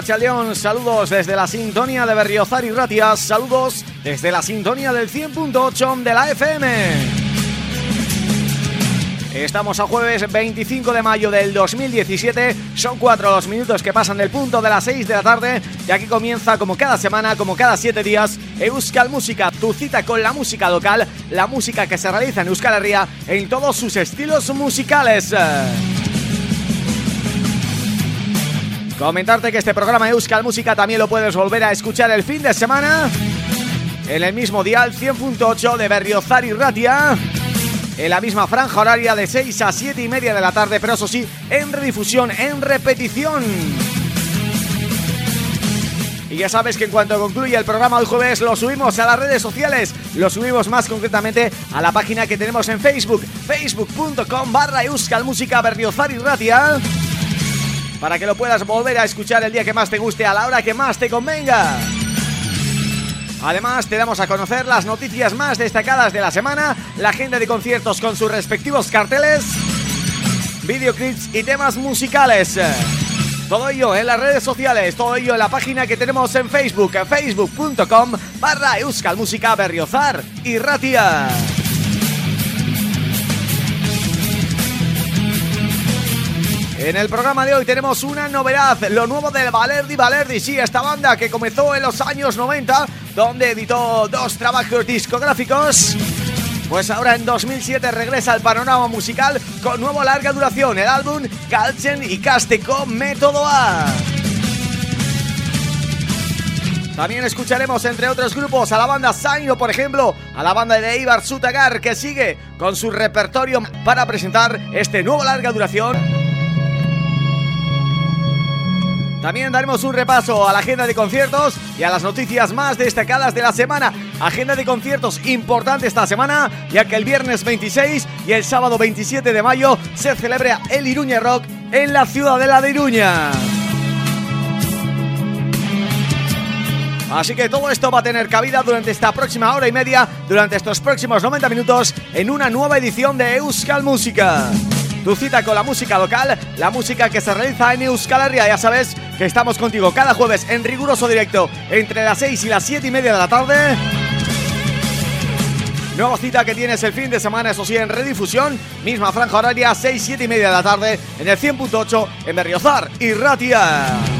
Saludos desde la sintonía de Berriozar y Ratias, saludos desde la sintonía del 100.8 de la FM. Estamos a jueves 25 de mayo del 2017, son cuatro los minutos que pasan del punto de las 6 de la tarde y aquí comienza como cada semana, como cada siete días, Euskal Música, tu cita con la música local, la música que se realiza en Euskal Herria en todos sus estilos musicales. Comentarte que este programa Euskal Música también lo puedes volver a escuchar el fin de semana. En el mismo dial 100.8 de Berriozar y Ratia. En la misma franja horaria de 6 a 7 y media de la tarde, pero eso sí, en redifusión, en repetición. Y ya sabes que en cuanto concluye el programa del jueves lo subimos a las redes sociales, lo subimos más concretamente a la página que tenemos en Facebook, facebook.com barra Música Berriozar y Ratia para que lo puedas volver a escuchar el día que más te guste, a la hora que más te convenga. Además, te damos a conocer las noticias más destacadas de la semana, la agenda de conciertos con sus respectivos carteles, videoclips y temas musicales. Todo ello en las redes sociales, todo ello en la página que tenemos en Facebook, facebook.com barra Euskal Música Berriozar y Ratia. En el programa de hoy tenemos una novedad, lo nuevo del Valerdi Valerdi, sí, esta banda que comenzó en los años 90, donde editó dos trabajos discográficos pues ahora en 2007 regresa al panorama musical con nuevo larga duración, el álbum Galchen y Casteco Método A. También escucharemos entre otros grupos a la banda Zaino, por ejemplo, a la banda de Ibar Sutagar que sigue con su repertorio para presentar este nuevo larga duración también daremos un repaso a la agenda de conciertos y a las noticias más destacadas de la semana. Agenda de conciertos importante esta semana, ya que el viernes 26 y el sábado 27 de mayo se celebra el Iruña Rock en la ciudadela de Iruña. Así que todo esto va a tener cabida durante esta próxima hora y media, durante estos próximos 90 minutos, en una nueva edición de Euskal Música. Tu cita con la música local, la música que se realiza en Euskal Herria, ya sabes que estamos contigo cada jueves en riguroso directo entre las 6 y las 7 y media de la tarde. Nueva cita que tienes el fin de semana, eso sí, en redifusión, misma franja horaria, 6, 7 y media de la tarde, en el 100.8 en Berriozar y Ratia.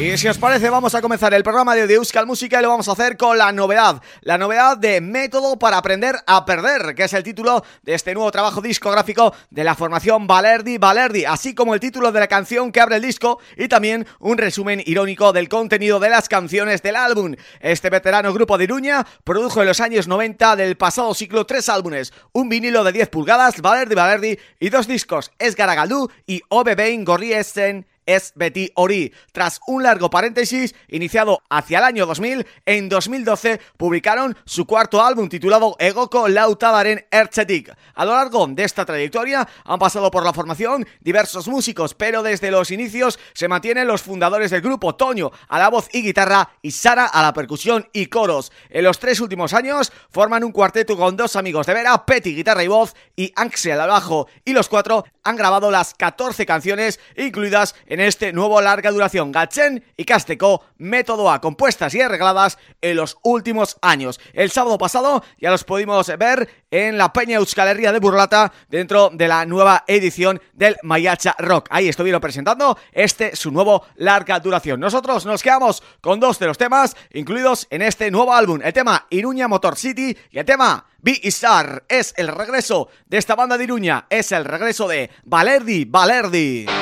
Y si os parece vamos a comenzar el programa de Euskal Música y lo vamos a hacer con la novedad. La novedad de Método para aprender a perder Que es el título de este nuevo trabajo discográfico de la formación Valerdi Valerdi Así como el título de la canción que abre el disco Y también un resumen irónico del contenido de las canciones del álbum. Este veterano grupo de Iruña produjo en los años 90 del pasado ciclo tres álbumes Un vinilo de 10 pulgadas, Valerdi Valerdi y dos discos, Esgaragaldú y OBB Gorriesten es Betty Ori. Tras un largo paréntesis iniciado hacia el año 2000, en 2012 publicaron su cuarto álbum titulado Egoko Lautadaren Erchetik. A lo largo de esta trayectoria han pasado por la formación diversos músicos, pero desde los inicios se mantienen los fundadores del grupo, Toño a la voz y guitarra y Sara a la percusión y coros. En los tres últimos años forman un cuarteto con dos amigos de Vera, Petty, guitarra y voz y Axel al bajo, y los cuatro han grabado las 14 canciones incluidas en este nuevo larga duración Gachen y Casteco Método A, compuestas y arregladas en los últimos años. El sábado pasado ya los pudimos ver en la Peña Euskalería de Burlata dentro de la nueva edición del Mayacha Rock. Ahí estuvieron presentando este su nuevo larga duración. Nosotros nos quedamos con dos de los temas incluidos en este nuevo álbum, el tema Iruña Motor City y el tema B-Star es el regreso de esta banda de Iruña, es el regreso de Valerdi Valerdi.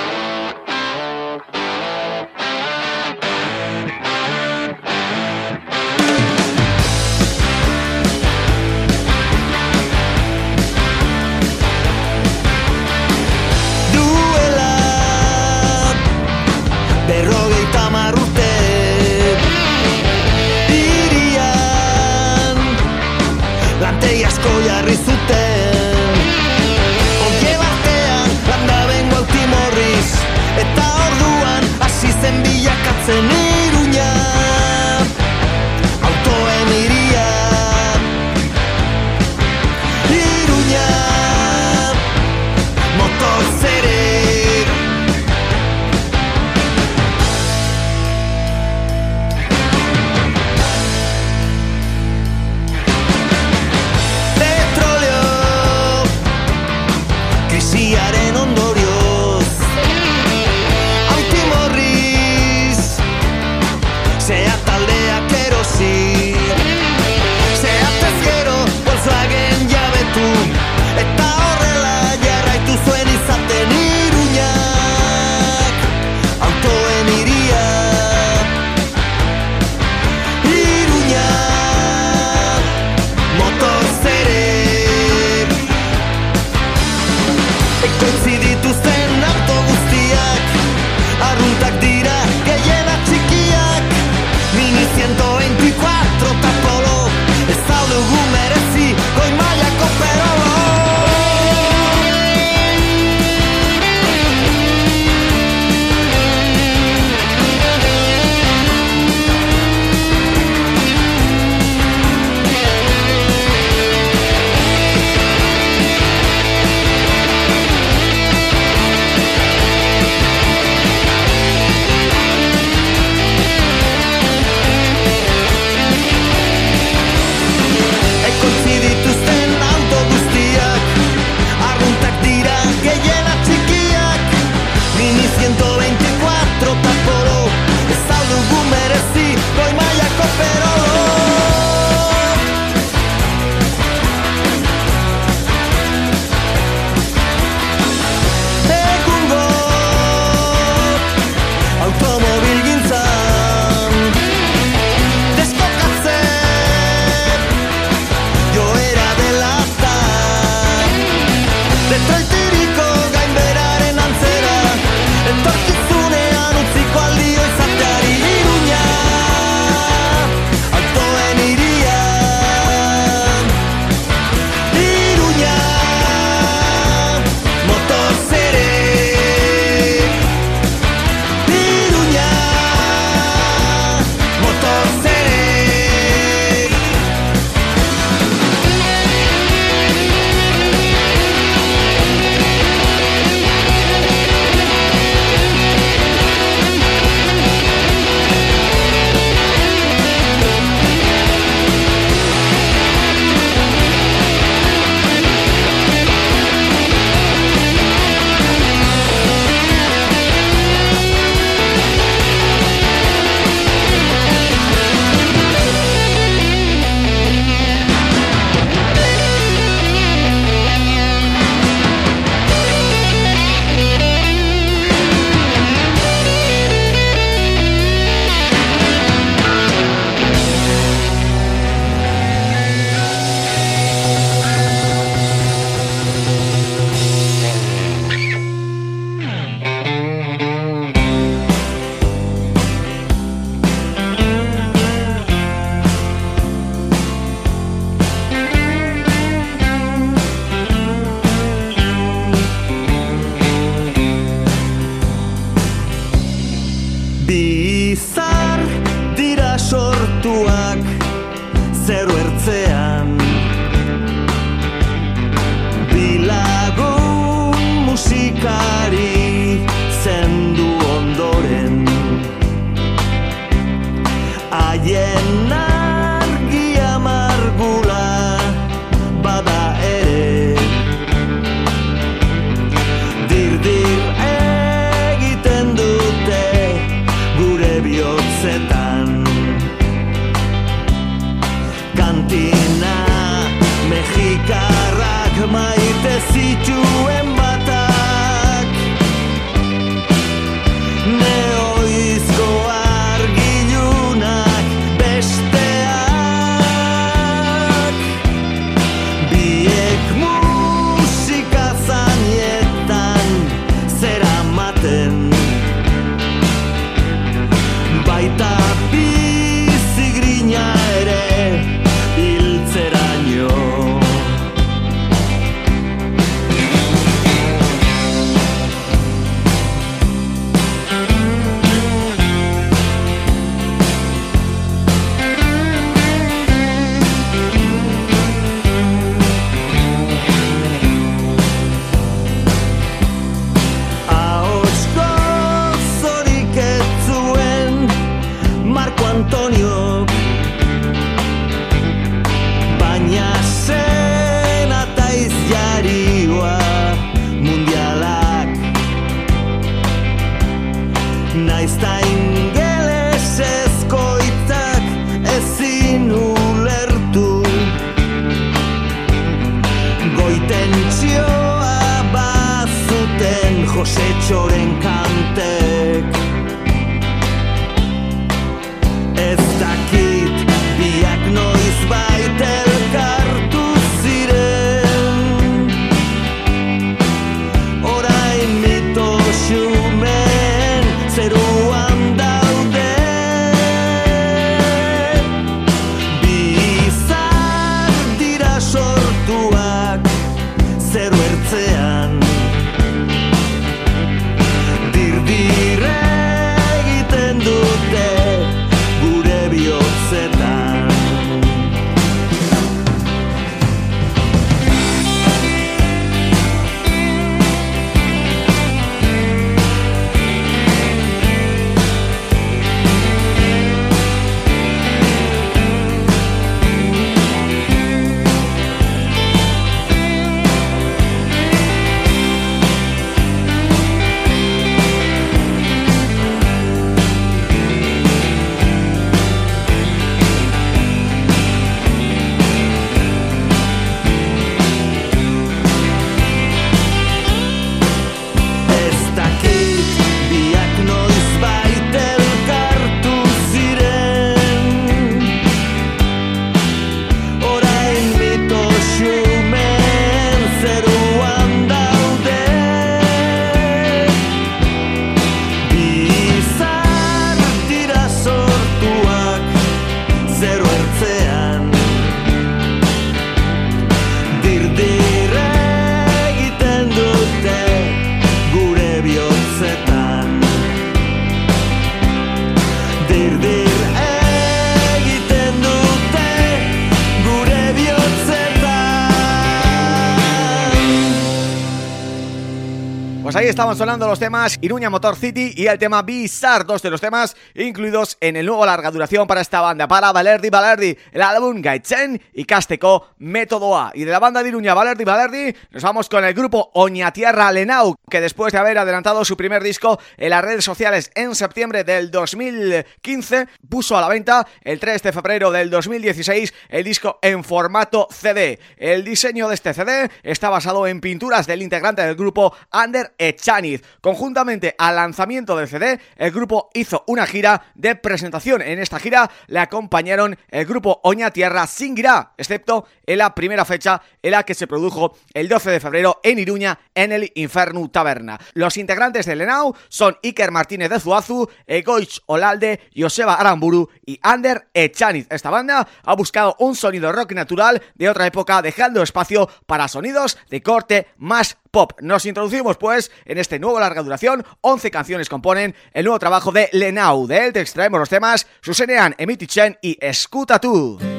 Estaban sonando los temas Iruña Motor City y el tema Bizarre, dos de los temas incluidos en el nuevo larga duración para esta banda, para Valerdi Valerdi, el álbum Gaitzen y Casteco Método A. Y de la banda de Iruña Valerdi Valerdi nos vamos con el grupo Oñatierra Lenau, que después de haber adelantado su primer disco en las redes sociales en septiembre del 2015, puso a la venta el 3 de febrero del 2016 el disco en formato CD. El diseño de este CD está basado en pinturas del integrante del grupo Ander Echaniz. Conjuntamente al lanzamiento del CD, el grupo hizo una gira de presentación. En esta gira le acompañaron el grupo Oña Tierra Singira, excepto en la primera fecha en la que se produjo el 12 de febrero en Iruña en el Inferno Taberna. Los integrantes de Lenau son Iker Martínez de Zuazu, Egoich Olalde, Joseba Aramburu y Ander Echaniz. Esta banda ha buscado un sonido rock natural de otra época, dejando espacio para sonidos de corte más pop. Nos introducimos pues en este nuevo larga duración, 11 canciones componen el nuevo trabajo de Lenau. De él te extraemos los temas Susenean, Emitichen y Escuta tú.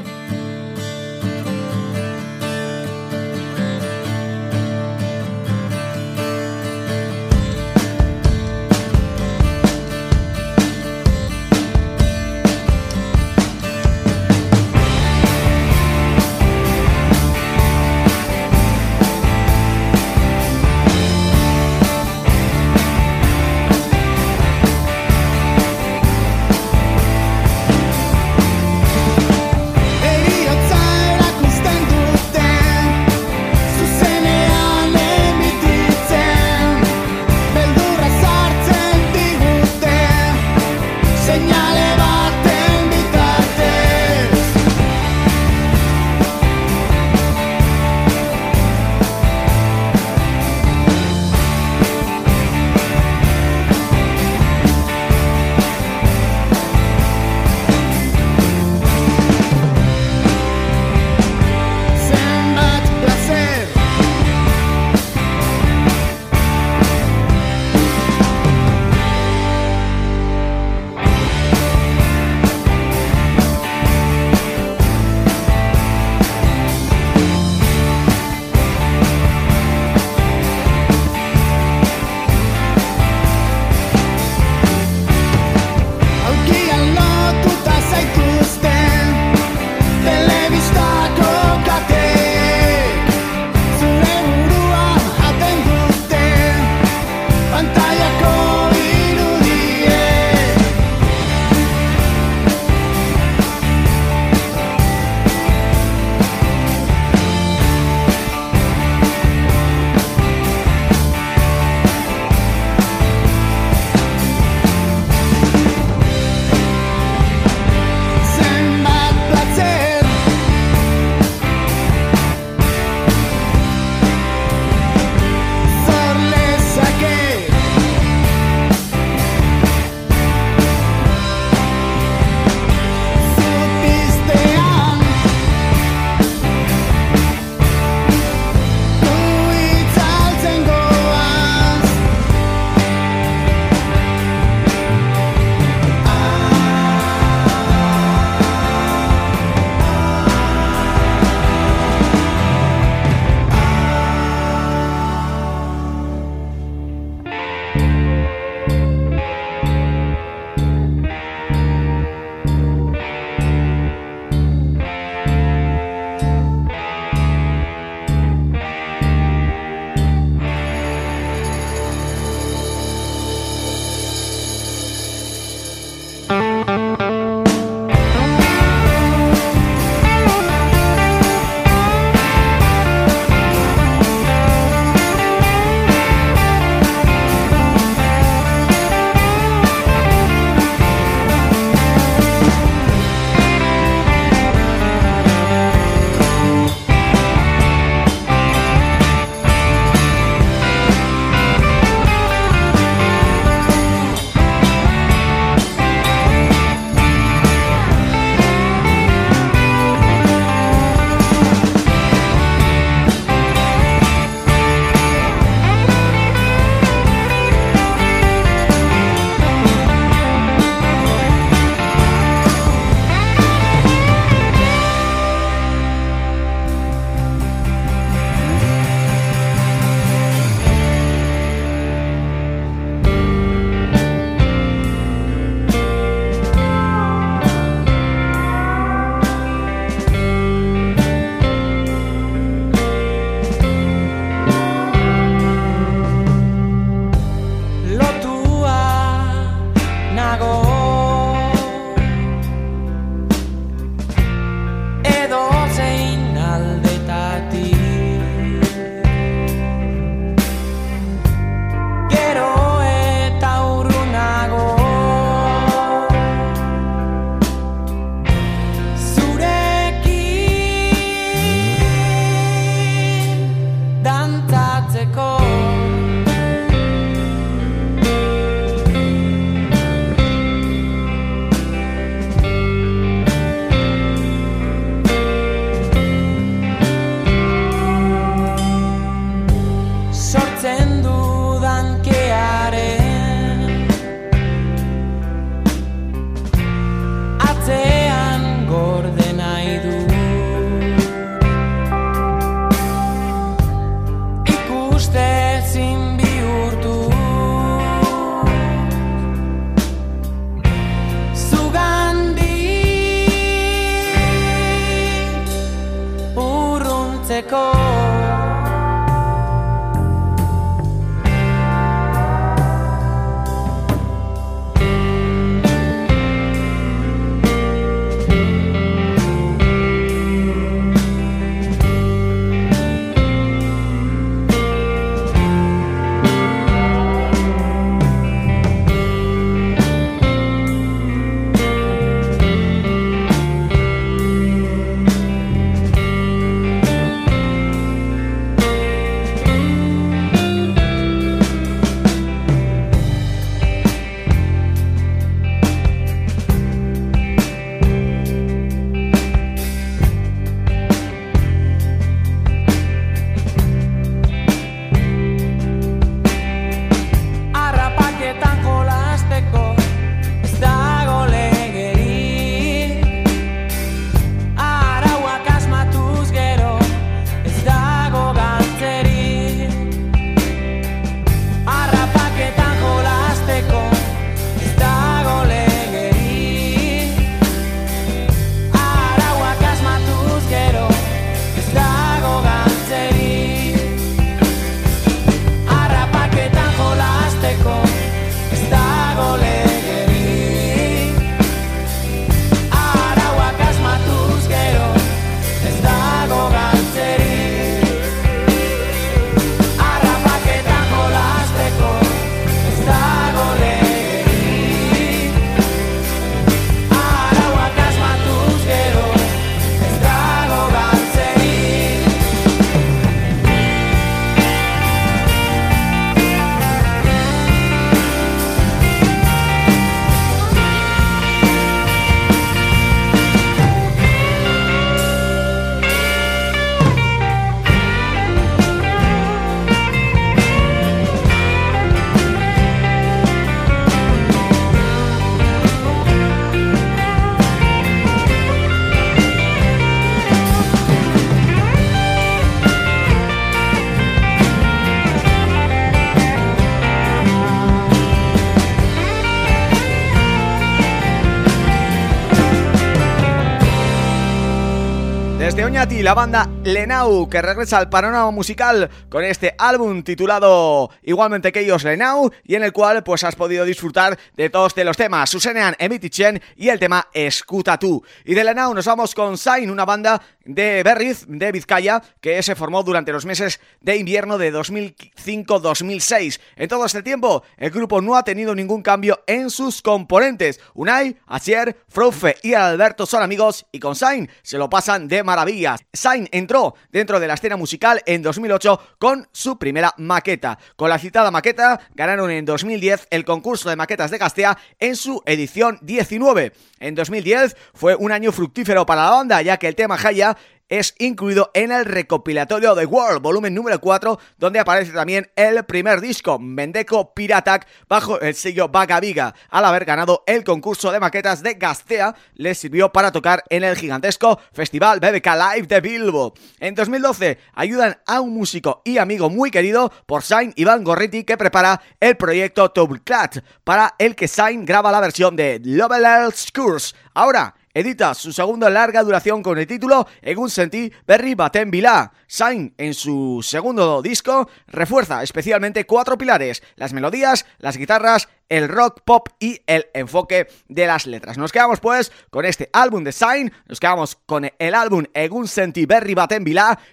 Y la banda Lenau, que regresa al panorama musical con este álbum titulado igualmente que ellos Lenau, y en el cual pues has podido disfrutar de todos los temas, Susenean, Emitichen y el tema Escuta tú. Y de Lenau nos vamos con Sain, una banda de Berriz, de Vizcaya, que se formó durante los meses de invierno de 2005-2006. En todo este tiempo, el grupo no ha tenido ningún cambio en sus componentes. Unai, Asier, Frofe y Alberto son amigos y con Sain se lo pasan de maravilla. Sain entró dentro de la escena musical en 2008 con su primera maqueta. Con la citada maqueta ganaron en 2010 el concurso de maquetas de Castea en su edición 19. En 2010 fue un año fructífero para la banda ya que el tema Jaya es incluido en el recopilatorio The World, volumen número 4, donde aparece también el primer disco, Mendeco Piratak, bajo el sello Viga. Al haber ganado el concurso de maquetas de Gastea, les sirvió para tocar en el gigantesco Festival BBK Live de Bilbo. En 2012 ayudan a un músico y amigo muy querido por Sain Iván Gorriti, que prepara el proyecto Clat, para el que Sain graba la versión de Lovelers Curse. Ahora, edita su segunda larga duración con el título Egun sentí berri baten bila. Sain, en su segundo disco, refuerza especialmente cuatro pilares, las melodías, las guitarras, el rock, pop y el enfoque de las letras. Nos quedamos pues con este álbum de Sain, nos quedamos con el álbum Egun sentí berri baten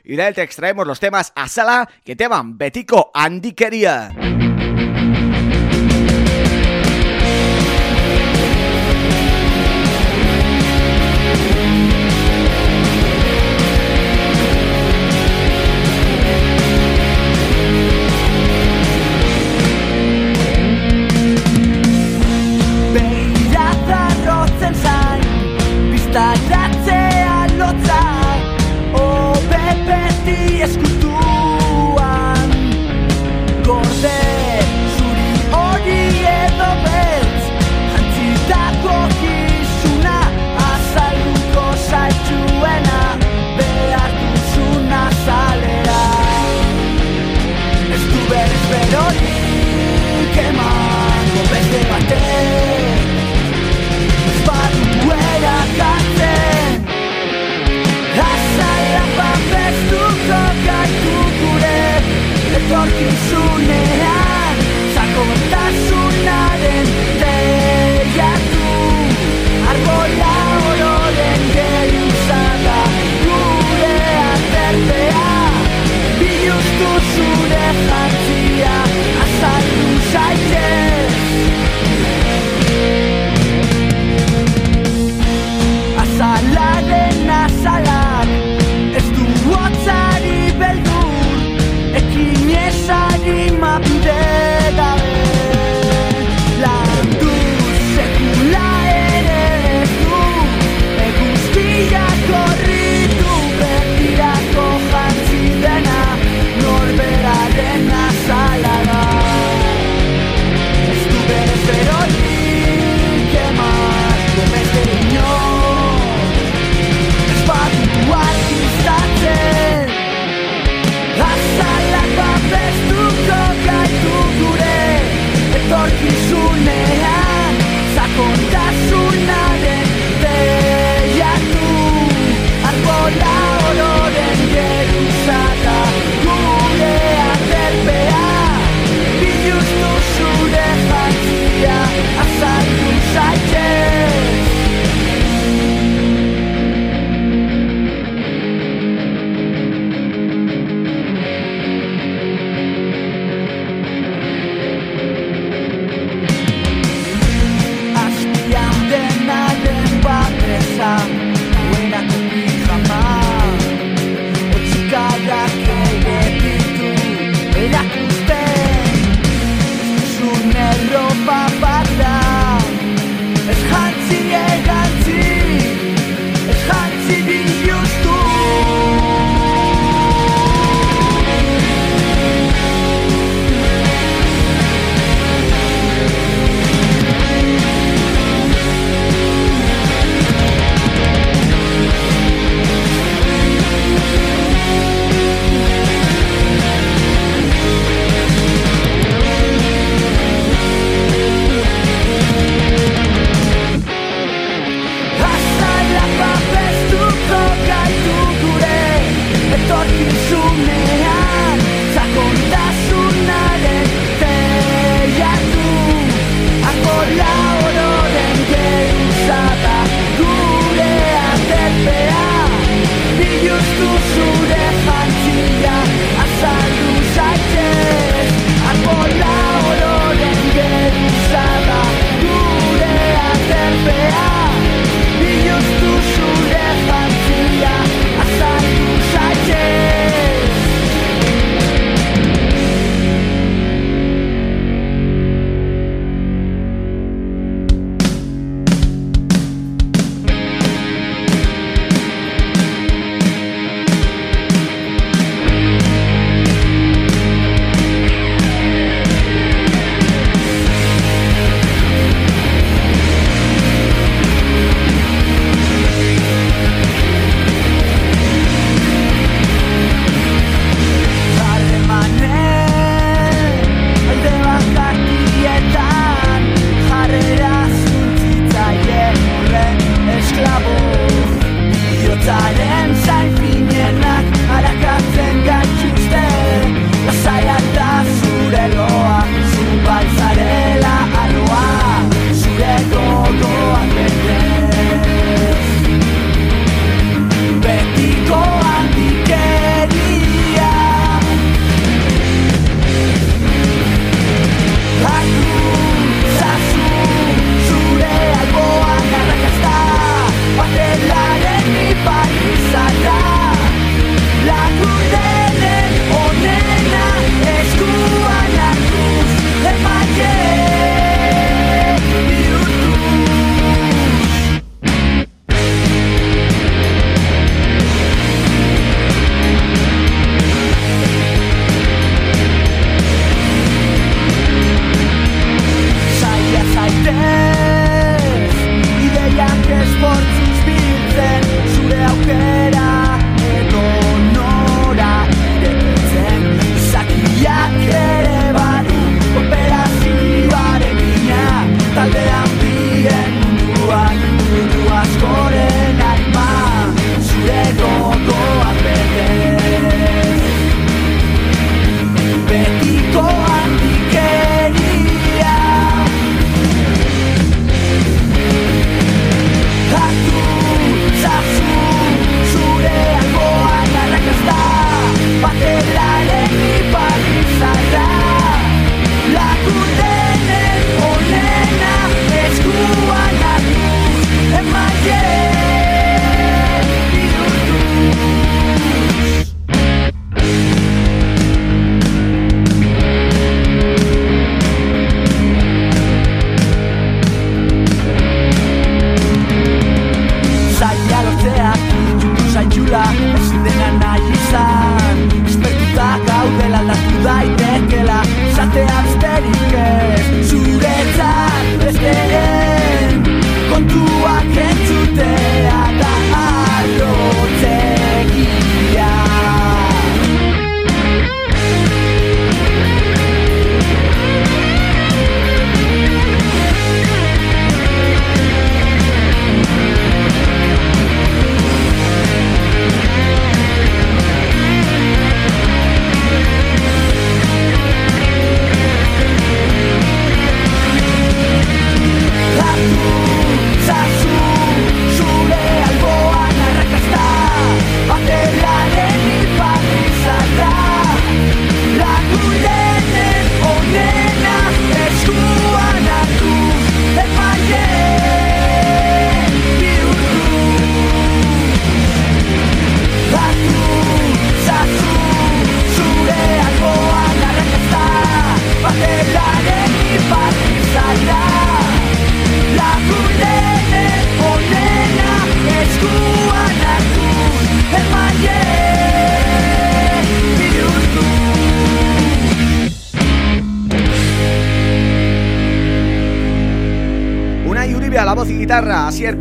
y de él te extraemos los temas a sala que te van Betico Andiquería. Zaratzean consume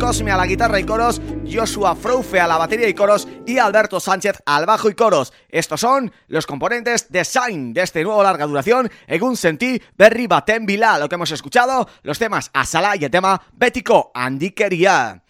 Cosme a la guitarra y coros, Joshua Froufe a la batería y coros y Alberto Sánchez al bajo y coros. Estos son los componentes de Sign de este nuevo larga duración, Egun Sentí, Berry Baten lo que hemos escuchado, los temas Asala y el tema Bético, Andiquería.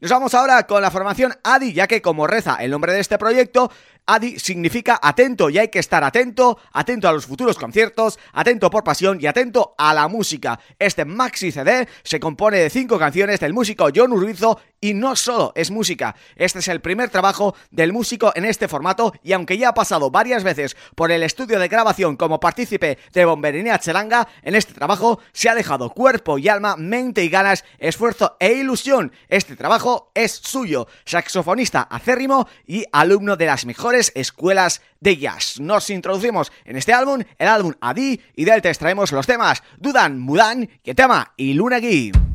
Nos vamos ahora con la formación Adi, ya que como reza el nombre de este proyecto, Adi significa atento y hay que estar atento, atento a los futuros conciertos, atento por pasión y atento a la música. Este maxi CD se compone de cinco canciones del músico John Urbizo y no solo es música. Este es el primer trabajo del músico en este formato y aunque ya ha pasado varias veces por el estudio de grabación como partícipe de Bomberinea Chelanga, en este trabajo se ha dejado cuerpo y alma, mente y ganas, esfuerzo e ilusión. Este trabajo es suyo, saxofonista acérrimo y alumno de las mejores escuelas de jazz. Nos introducimos en este álbum, el álbum Adi, y de él te extraemos los temas Dudan, Mudan, tema y Luna Gui.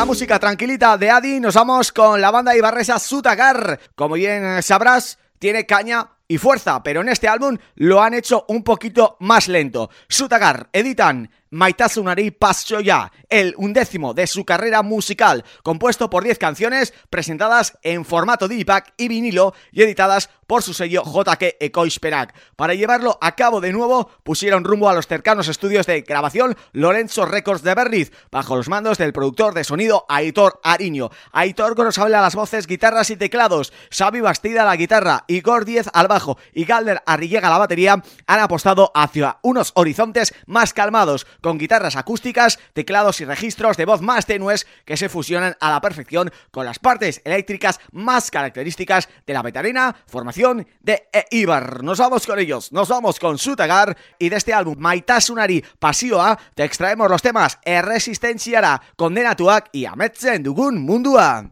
La música tranquilita de Adi nos vamos con la banda ibarresa Sutagar. Como bien sabrás, tiene caña y fuerza, pero en este álbum lo han hecho un poquito más lento. Sutagar editan Maitasunari ya el undécimo de su carrera musical, compuesto por 10 canciones presentadas en formato digipack y vinilo y editadas por su sello JK Ekoisperak. Para llevarlo a cabo de nuevo, pusieron rumbo a los cercanos estudios de grabación Lorenzo Records de Berriz, bajo los mandos del productor de sonido Aitor Ariño. Aitor nos habla las voces, guitarras y teclados, Xavi Bastida a la guitarra, Igor Diez al bajo y Galder Arrillega a la batería, han apostado hacia unos horizontes más calmados, con guitarras acústicas, teclados y registros de voz más tenues que se fusionan a la perfección con las partes eléctricas más características de la veterana formación de Eibar. Nos vamos con ellos, nos vamos con Sutagar y de este álbum Maitasunari Pasioa te extraemos los temas Erresistenziara, Condenatuak y Ametzen Dugun Mundua.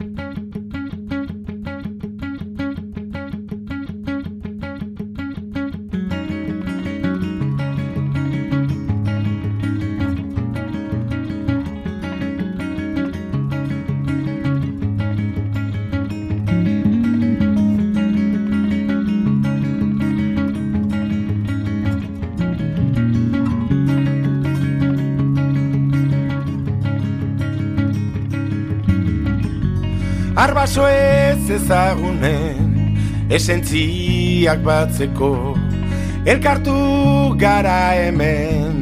Arbaso ez ezagunen Esentziak batzeko Elkartu gara hemen.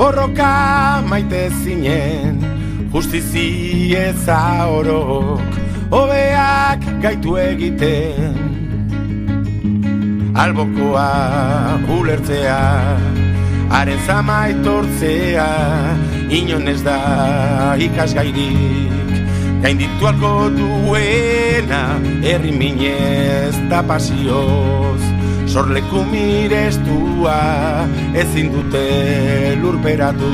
Borroka maite zinen Justizi eza orok Obeak gaitu egiten. Albokoa ulertzea Haren zama etortzea inon ez da ikasgairik. Gainditu alko duena herri minez da pasioz. Sorleku mirestua ezin dute lurperatu.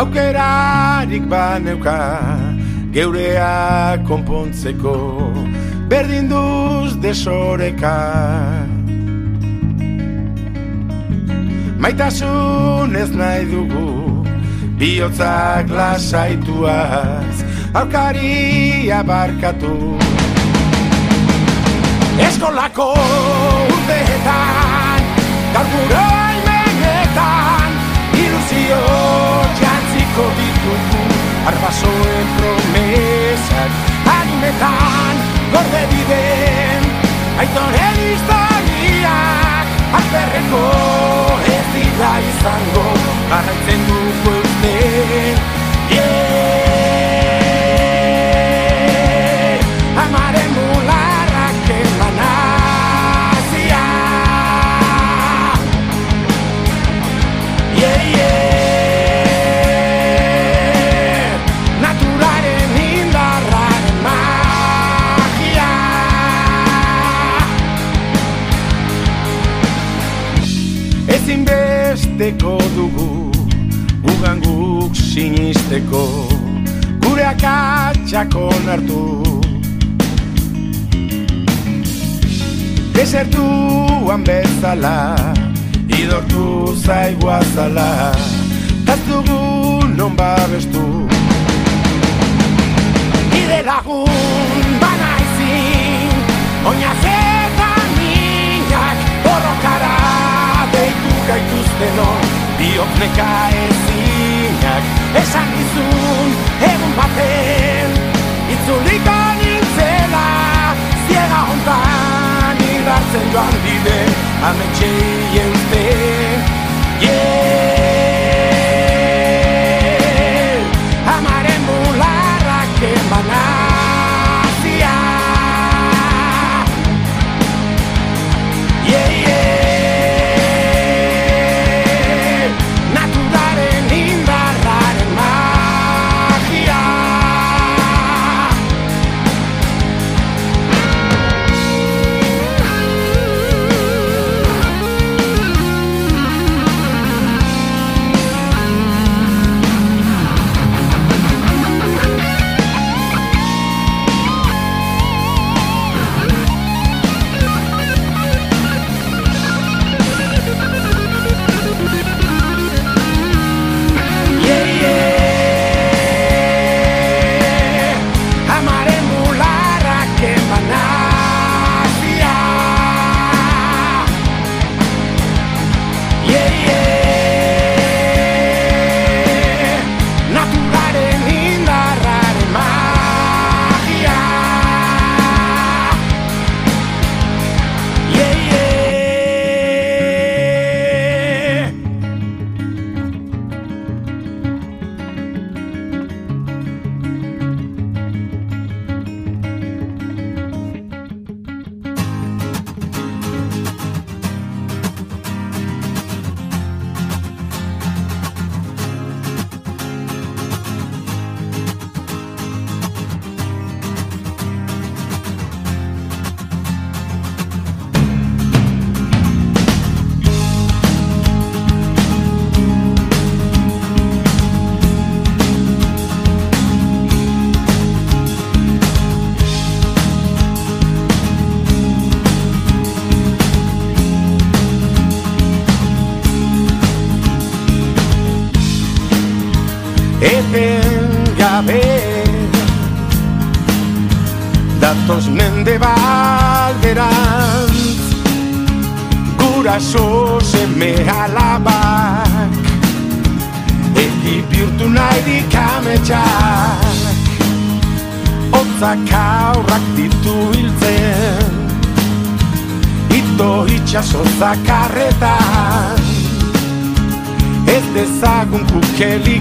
Aukerarik baneuka geurea konpontzeko Berdin duz desoreka. Maitasun ez nahi dugu Biotzak lasaituaz Alkari abarkatu Eskolako urteetan Galguro almenetan Ilusio jantziko ditugu Arbasoen promesak Animetan gorde biden me I alperreko ez dira izango Arraitzen have eusten. hasteko gure akatzako nartu Desertuan bezala idortu zaigu azala Tartugu non babestu. Ide lagun banaizin Oinazeta minak borrokara Deitu gaituzte non biok neka ez Esan izun egun baten Itzuliko nintzela Ziega hontan Ibartzen joan bide Ametxei eusten Yeah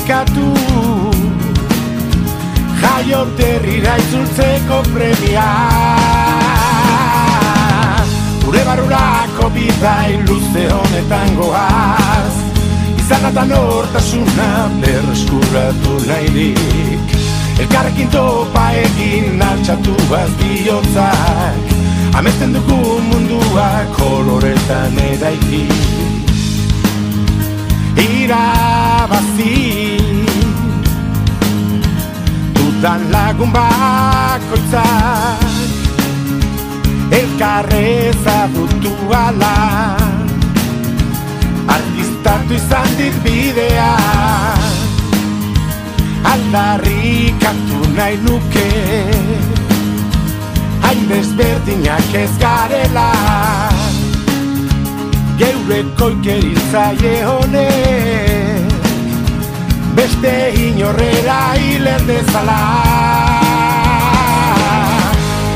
kukelikatu Jaio terrira itzultzeko premia. Gure barurako bidai luze honetan goaz Izanatan hortasuna berreskuratu nahirik. Elkarrekin topa egin altxatu bat bihotzak Amesten dugu mundua koloretan edaiki Irabazi Dudan lagun bakoitzak. Elkarre zabutu ala. Artistatu izan dit bidea. Aldarri kantu nahi nuke. Hain desberdinak ez garela. Geure koikeritzaie honek Beste inorrera hilen dezala.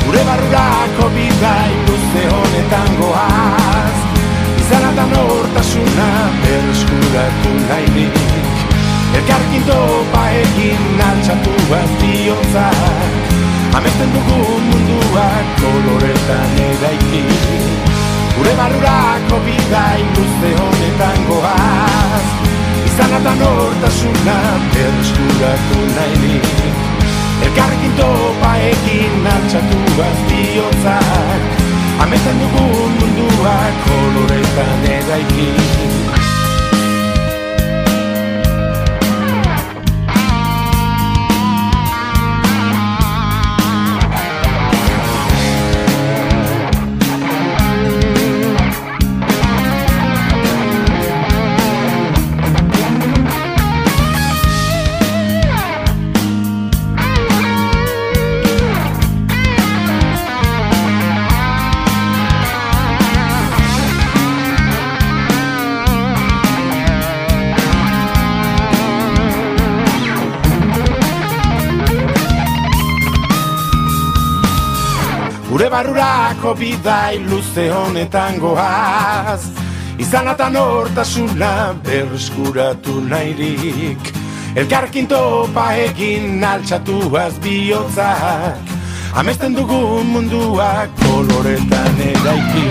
Gure barrurako bidai luze honetan goaz Izanatan hortasuna bereskuratu nahirik Elkarkin topa egin bidai luze honetan goaz. Izanatan hortasuna berreskuratu nahirik. Elkarkin topa egin altxatuaz bihotzak. Amesten dugun munduak koloretan eraiki.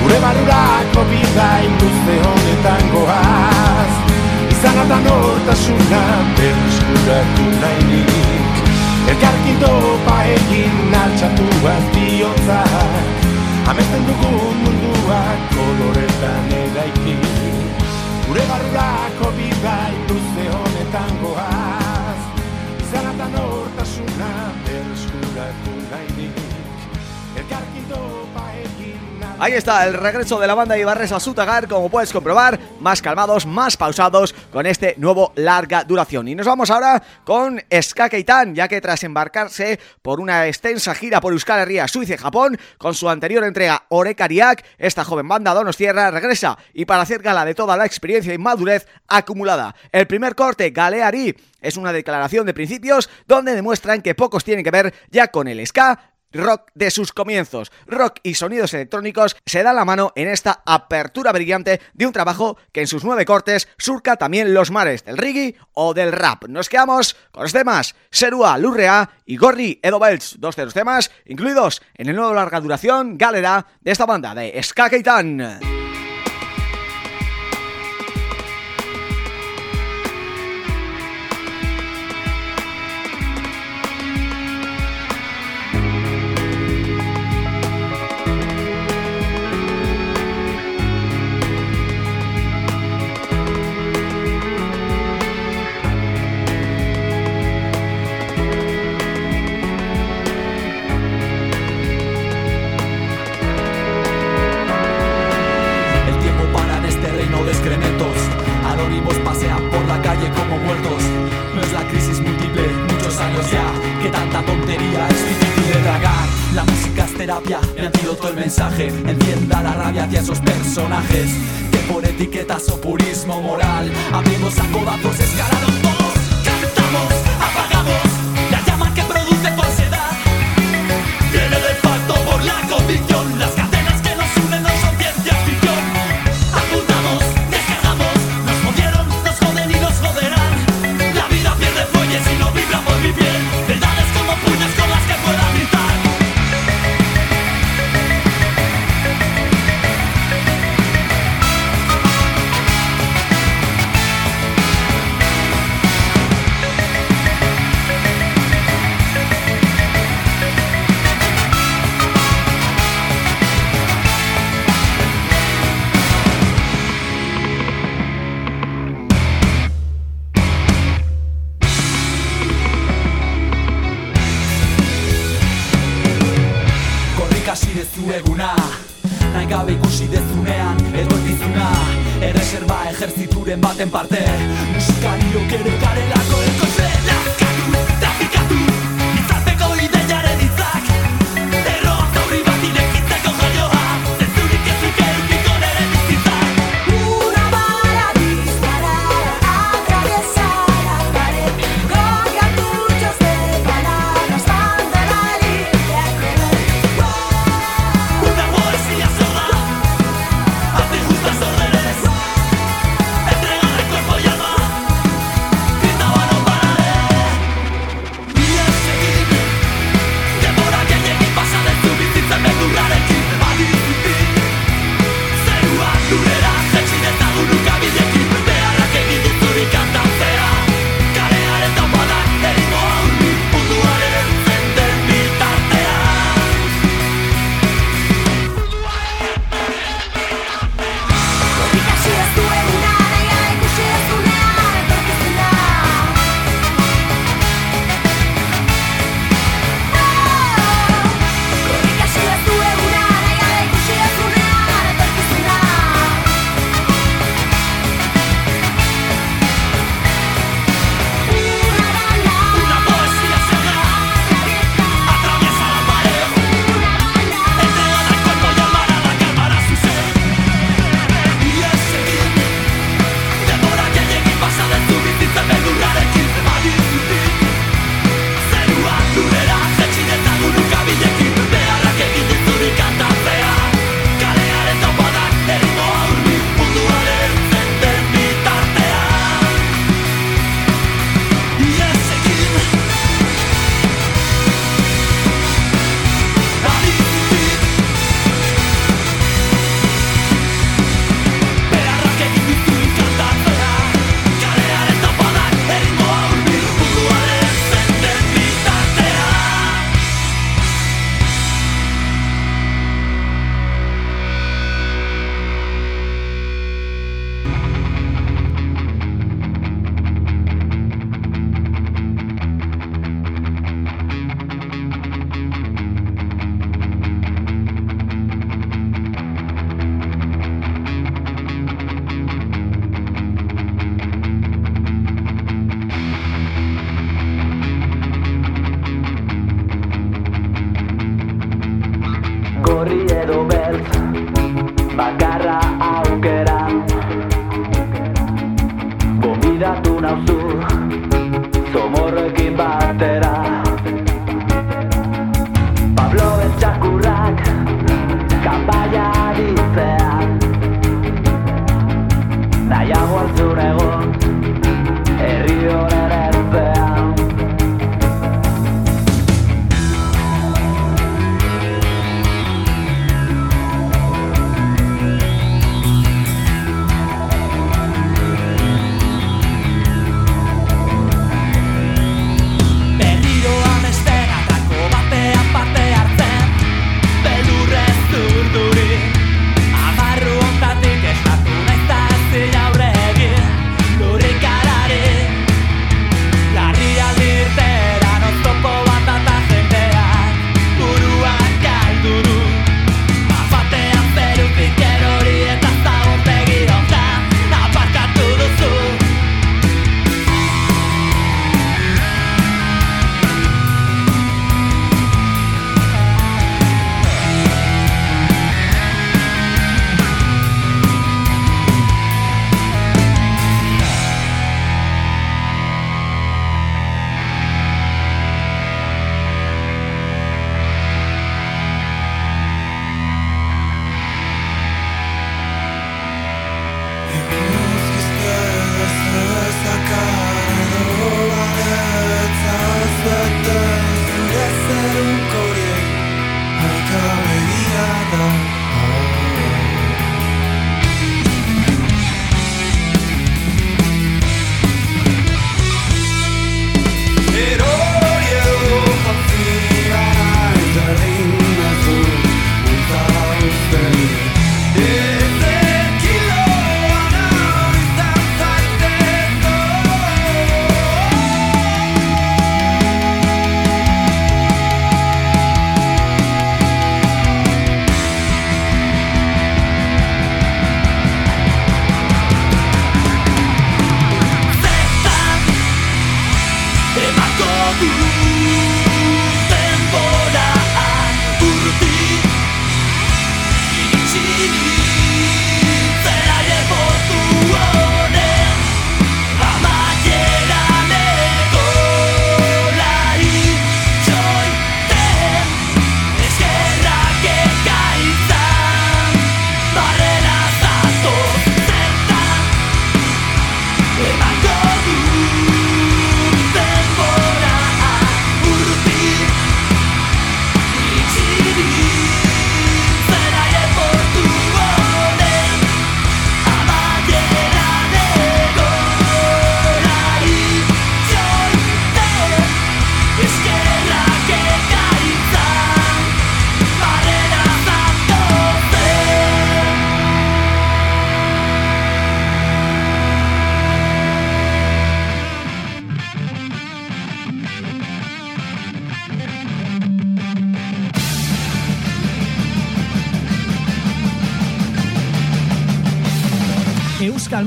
Gure barrurako bidai luze honetan goaz. Izanatan hortasuna berreskuratu nahirik Elkarkin topa egin altxatu bat bihotzak Amesten dugun munduak koloretan edaiki Gure barrurako bidai luze honetan goaz. Izanatan hortasuna bereskuratu nahirik Elkarkin topa egin Ahí está el regreso de la banda Ibarres a Sutagar, como puedes comprobar, más calmados, más pausados con este nuevo larga duración. Y nos vamos ahora con Ska Keitan, ya que tras embarcarse por una extensa gira por Euskal Herria, Suiza y Japón, con su anterior entrega Orekariak, esta joven banda Donostierra regresa y para hacer gala de toda la experiencia y madurez acumulada. El primer corte, Galeari, es una declaración de principios donde demuestran que pocos tienen que ver ya con el ska, rock de sus comienzos. Rock y sonidos electrónicos se dan la mano en esta apertura brillante de un trabajo que en sus nueve cortes surca también los mares del reggae o del rap. Nos quedamos con los temas Serua, Lurrea y Gorri Edo Belts, dos de los temas incluidos en el nuevo larga duración Galera de esta banda de Ska.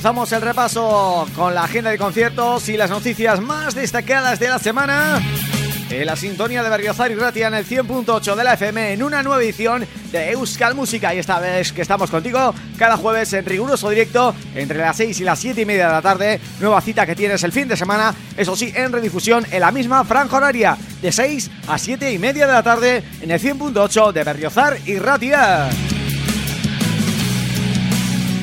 Comenzamos el repaso con la agenda de conciertos y las noticias más destacadas de la semana. En la sintonía de Berriozar y Ratia en el 100.8 de la FM en una nueva edición de Euskal Música. Y esta vez que estamos contigo cada jueves en riguroso directo entre las 6 y las 7 y media de la tarde nueva cita que tienes el fin de semana eso sí en redifusión en la misma franja horaria de 6 a 7 y media de la tarde en el 100.8 de Berriozar y Ratia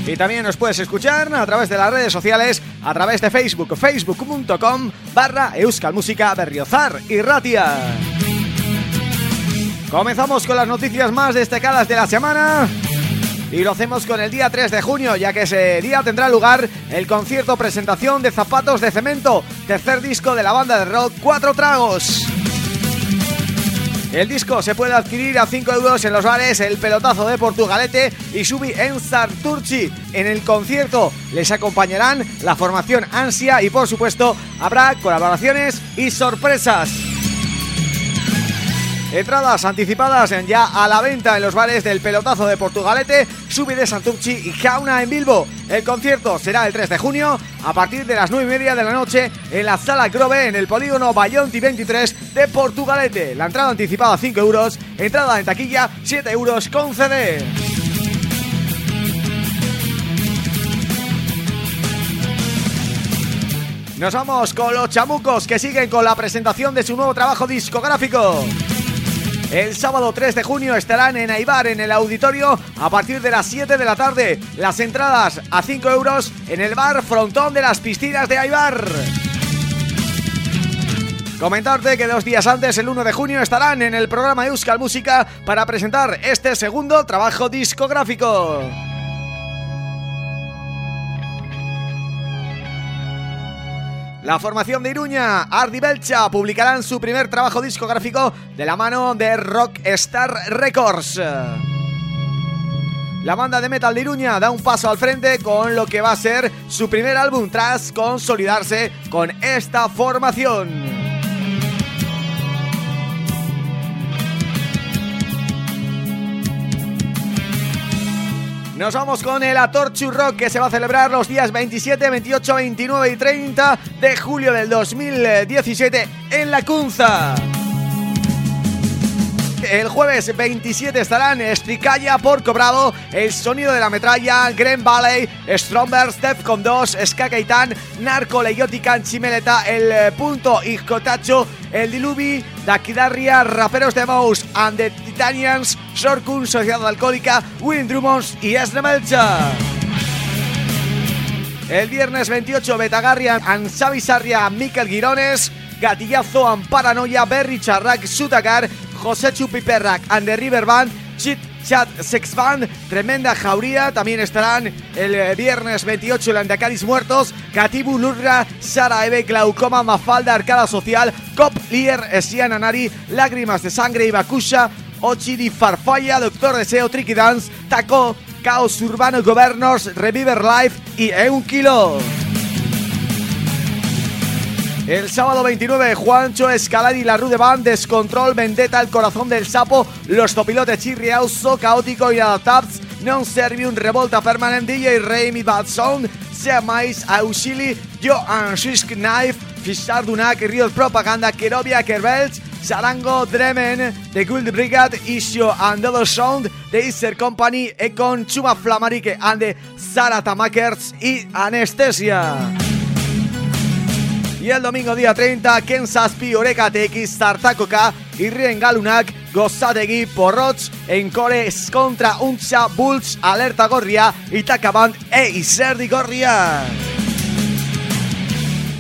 y también nos puedes escuchar a través de las redes sociales, a través de Facebook, facebook.com barra Euskalmúsica Berriozar y Ratia. Comenzamos con las noticias más destacadas de la semana y lo hacemos con el día 3 de junio, ya que ese día tendrá lugar el concierto presentación de Zapatos de Cemento, tercer disco de la banda de rock Cuatro Tragos. El disco se puede adquirir a 5 euros en los bares El Pelotazo de Portugalete y Subi en Sarturchi. En el concierto les acompañarán la formación Ansia y por supuesto habrá colaboraciones y sorpresas. Entradas anticipadas ya a la venta en los bares del Pelotazo de Portugalete, Subi de Santurchi y Jauna en Bilbo. El concierto será el 3 de junio a partir de las 9 y media de la noche en la Sala Grove en el polígono Bayonti 23 de Portugalete. La entrada anticipada 5 euros, entrada en taquilla 7 euros con CD. Nos vamos con los chamucos que siguen con la presentación de su nuevo trabajo discográfico. El sábado 3 de junio estarán en Aibar, en el auditorio, a partir de las 7 de la tarde. Las entradas a 5 euros en el bar Frontón de las Piscinas de Aibar. Comentarte que dos días antes, el 1 de junio, estarán en el programa Euskal Música para presentar este segundo trabajo discográfico. La formación de Iruña, Ardi Belcha, publicarán su primer trabajo discográfico de la mano de Rockstar Records. La banda de metal de Iruña da un paso al frente con lo que va a ser su primer álbum tras consolidarse con esta formación. Nos vamos con el Atorchu Rock que se va a celebrar los días 27, 28, 29 y 30 de julio del 2017 en La Cunza. El jueves 27 estarán Stricaya por Cobrado, El Sonido de la Metralla, Green Valley, Stromberg, Con 2, Ska Keitan, Narco Leiotican, Chimeleta, El Punto Ijkotacho, El Diluvi, Dakidarria, Raperos de Mouse and the Titanians, Sorkun, Sociedad Alcohólica, William Drummonds y Esne Melcha. El viernes 28 Betagarrian, Ansabi Sarria, Mikel Girones, Gatillazo, Amparanoia, Berry Charrak, Sutacar, José Chupiperrak, and the River Band, Chit Chat Sex Band, Tremenda Jauría, también estarán el eh, viernes 28 el Andacaris Muertos, Katibu Lurra, Sara Eve, Glaucoma, Mafalda, Arcada Social, Cop, Lier, Esiana Nari, Lágrimas de Sangre y Bakusha, Ochidi Farfalla, Doctor Deseo, Tricky Dance, Taco, Caos Urbano Governors, Reviver Life y Un Kilo. El sábado 29, Juancho Escalari, La Rude Band, Descontrol, Vendetta, El Corazón del Sapo, Los Topilotes Chirriauso, Caótico y Adaptaps, Non Servium, Revolta Permanent, DJ Raimi Bad Sound, Sea Mais, Auxili, Jo Anshisk Knife, Fishar Dunak, Riot Propaganda, Kerovia, Kerbelch, Sarango, Dremen, The Gold Brigade, Isio and Other Sound, The Easter Company, Econ, Chuma Flamarike and the Sara Tamakers y Anestesia. Y el domingo día 30, Ken Saspi, Oreka TX, Tartakoka, Irrien Galunak, Gozategi, Porrots, Encore, Contra, Uncha, Bulls, Alerta Gorria, Itacaband e Iserdi Gorria.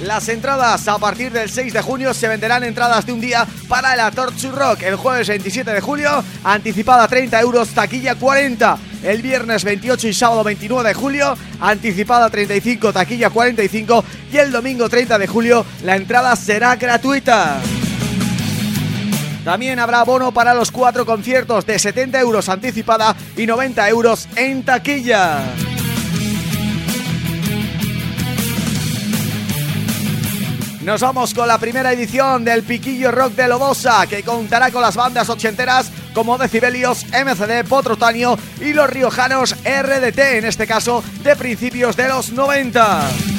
Las entradas a partir del 6 de junio se venderán entradas de un día para el Torture Rock el jueves 27 de julio, anticipada 30 euros, taquilla 40. El viernes 28 y sábado 29 de julio, anticipada 35, taquilla 45 y el domingo 30 de julio la entrada será gratuita. También habrá bono para los cuatro conciertos de 70 euros anticipada y 90 euros en taquilla. Nos vamos con la primera edición del Piquillo Rock de Lobosa que contará con las bandas ochenteras como Decibelios, MCD, Potrotanio y los riojanos RDT, en este caso de principios de los 90.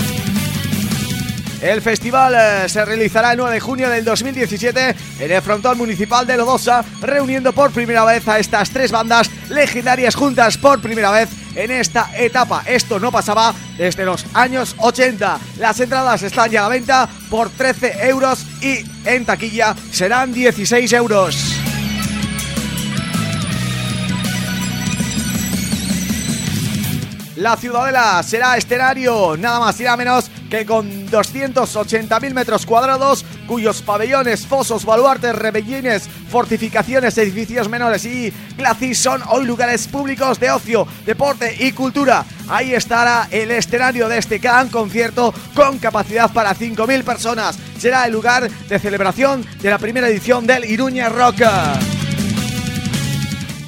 El festival eh, se realizará el 9 de junio del 2017 en el frontón municipal de Lodosa, reuniendo por primera vez a estas tres bandas legendarias juntas por primera vez en esta etapa. Esto no pasaba desde los años 80. Las entradas están ya a venta por 13 euros y en taquilla serán 16 euros. La Ciudadela será escenario nada más y nada menos que con 280.000 metros cuadrados, cuyos pabellones, fosos, baluartes, rebellines, fortificaciones, edificios menores y glacis son hoy lugares públicos de ocio, deporte y cultura. Ahí estará el escenario de este gran concierto con capacidad para 5.000 personas. Será el lugar de celebración de la primera edición del Iruña Rock.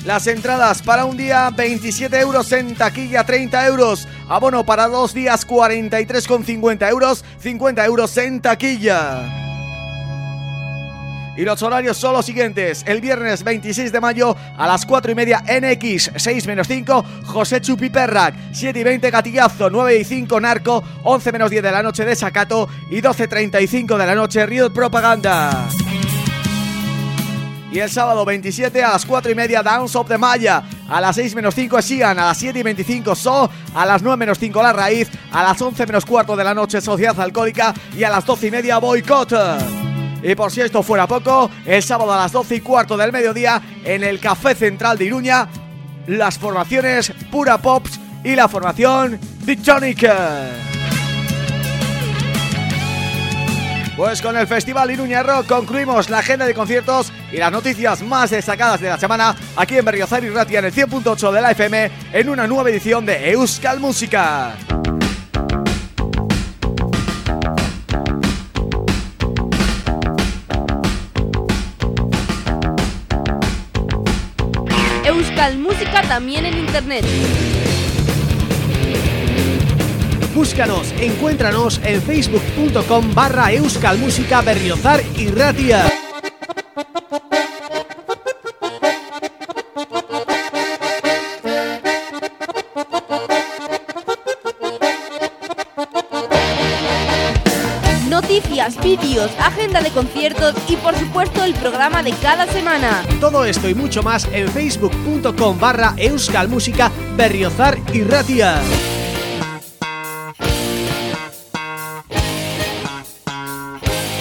Las entradas para un día 27 euros en taquilla 30 euros. Abono para dos días 43,50 euros 50 euros en taquilla. Y los horarios son los siguientes. El viernes 26 de mayo a las 4 y media NX 6 menos 5 José Chupi Perrac. 7 y 20 Gatillazo. 9 y 5 Narco. 11 menos 10 de la noche de Sacato Y 12.35 de la noche Río Propaganda y el sábado 27 a las 4 y media Downs of the Maya. A las 6 menos 5 Sigan. A las 7 y 25 So. A las 9 menos 5 La Raíz. A las 11 menos cuarto de la noche Sociedad Alcohólica. Y a las 12 y media Boicot y por si esto fuera poco, el sábado a las 12 y cuarto del mediodía en el Café Central de Iruña, las formaciones Pura Pops y la formación Dictonic. Pues con el Festival Iruña Rock concluimos la agenda de conciertos y las noticias más destacadas de la semana aquí en Berriozar y Ratia en el 100.8 de la FM en una nueva edición de Euskal Música. Euskal Música también en internet. Búscanos, encuéntranos en facebook.com barra euskalmusica berriozar y ratia. Noticia noticias, vídeos, agenda de conciertos y por supuesto el programa de cada semana. Todo esto y mucho más en facebook.com barra euskalmusica berriozar y ratia.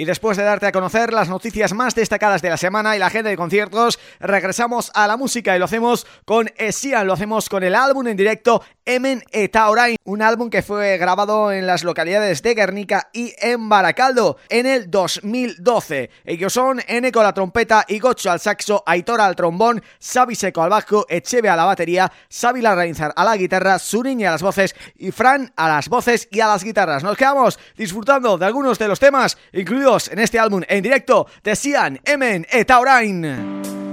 Y después de darte a conocer las noticias más destacadas de la semana y la agenda de conciertos, regresamos a la música y lo hacemos con Esian, lo hacemos con el álbum en directo Emen eta Orain, un álbum que fue grabado en las localidades de Guernica y en Baracaldo en el 2012. Ellos son Eneco a la trompeta, Igocho al saxo, Aitor al trombón, Xavi Seco al bajo, Echeve a la batería, Xavi Larrainzar a la guitarra, Suriñi a las voces y Fran a las voces y a las guitarras. Nos quedamos disfrutando de algunos de los temas incluidos en este álbum en directo de Sian, Emen eta Orain.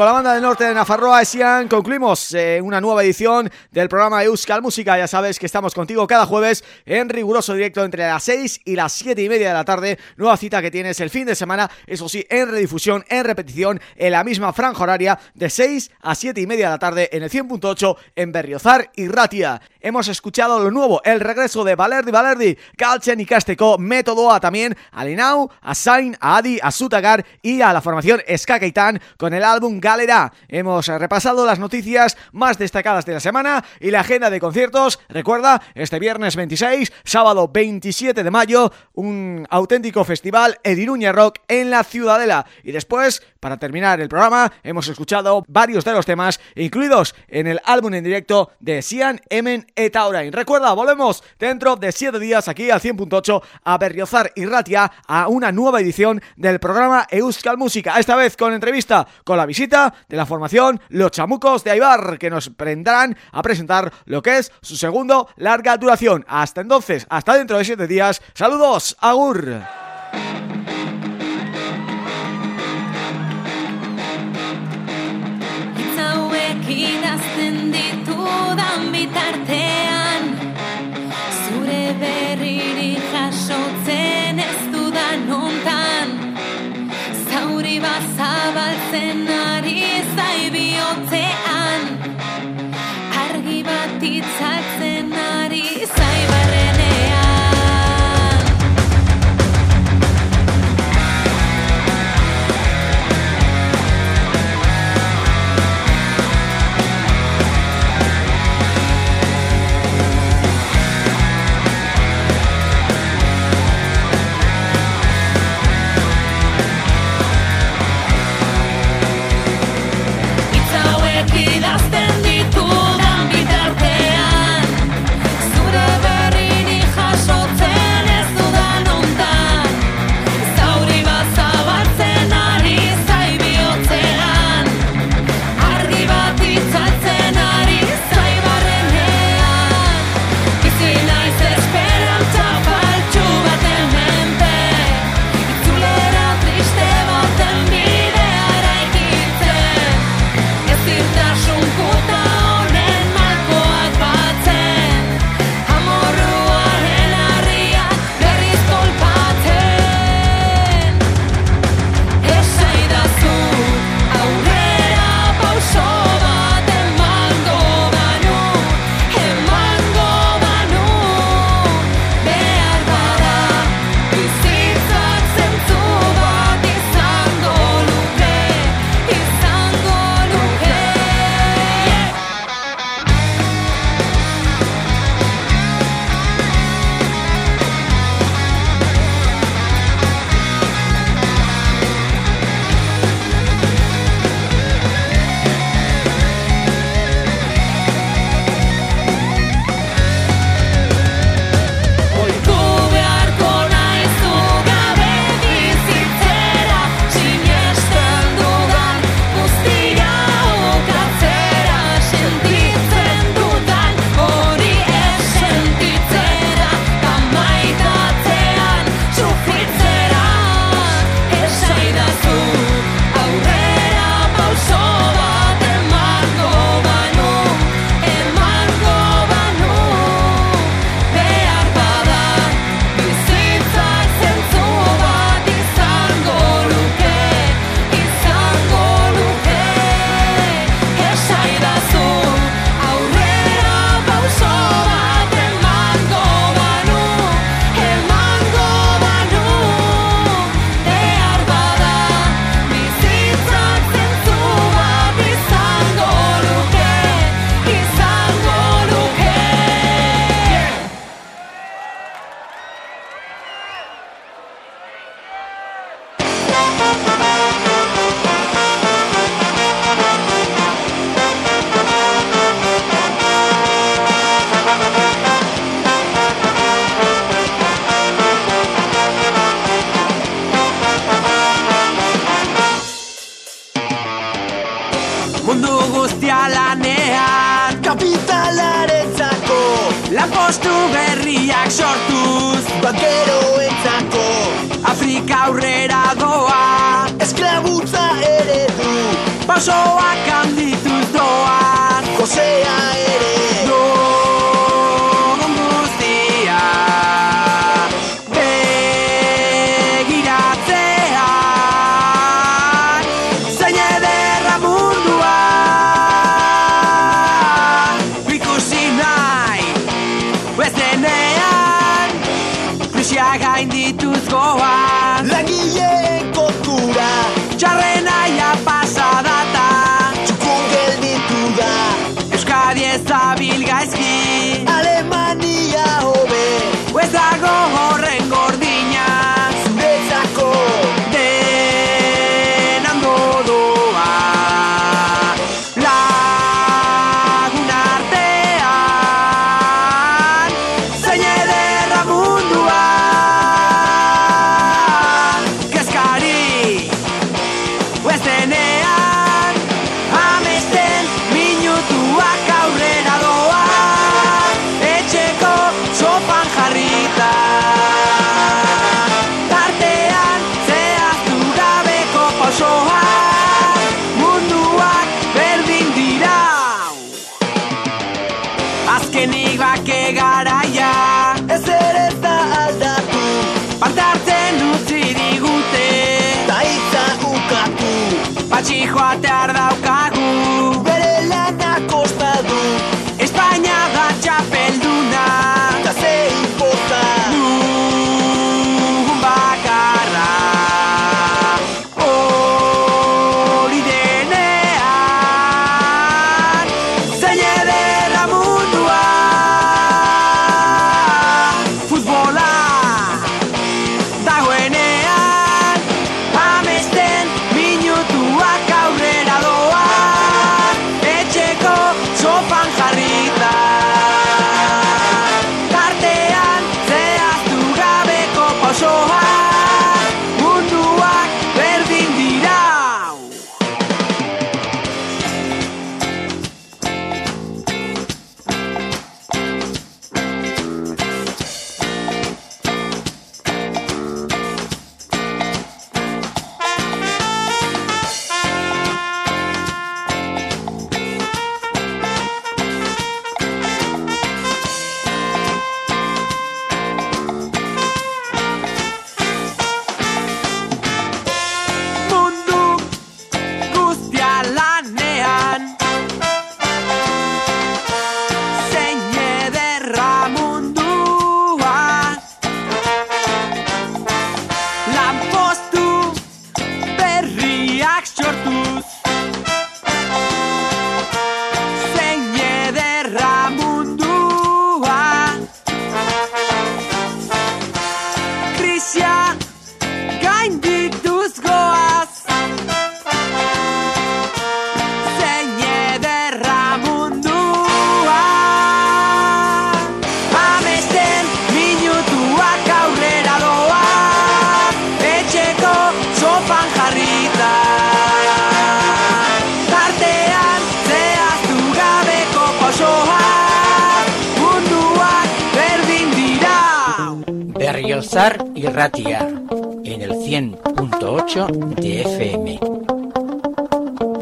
Con la banda del norte de Nafarroa, Esian, concluimos eh, una nueva edición del programa Euskal Música. Ya sabes que estamos contigo cada jueves en riguroso directo entre las 6 y las 7 y media de la tarde. Nueva cita que tienes el fin de semana, eso sí, en redifusión, en repetición, en la misma franja horaria de 6 a 7 y media de la tarde en el 100.8 en Berriozar y Ratia. Hemos escuchado lo nuevo, el regreso de Valerdi Valerdi, Calchen y Casteco, Método a también a Linau, a Sain, a Adi, a Sutagar y a la formación Ska Keitan con el álbum Galera. Hemos repasado las noticias más destacadas de la semana y la agenda de conciertos. Recuerda, este viernes 26, sábado 27 de mayo, un auténtico festival Ediruña Rock en la Ciudadela. Y después, para terminar el programa, hemos escuchado varios de los temas incluidos en el álbum en directo de Sian Emen Etaurain. Recuerda, volvemos dentro de 7 días aquí al 100.8 a Berriozar y Ratia a una nueva edición del programa Euskal Música. Esta vez con entrevista con la visita de la formación Los Chamucos de Aibar que nos prenderán a presentar lo que es su segundo larga duración. Hasta entonces, hasta dentro de 7 días. Saludos, Agur.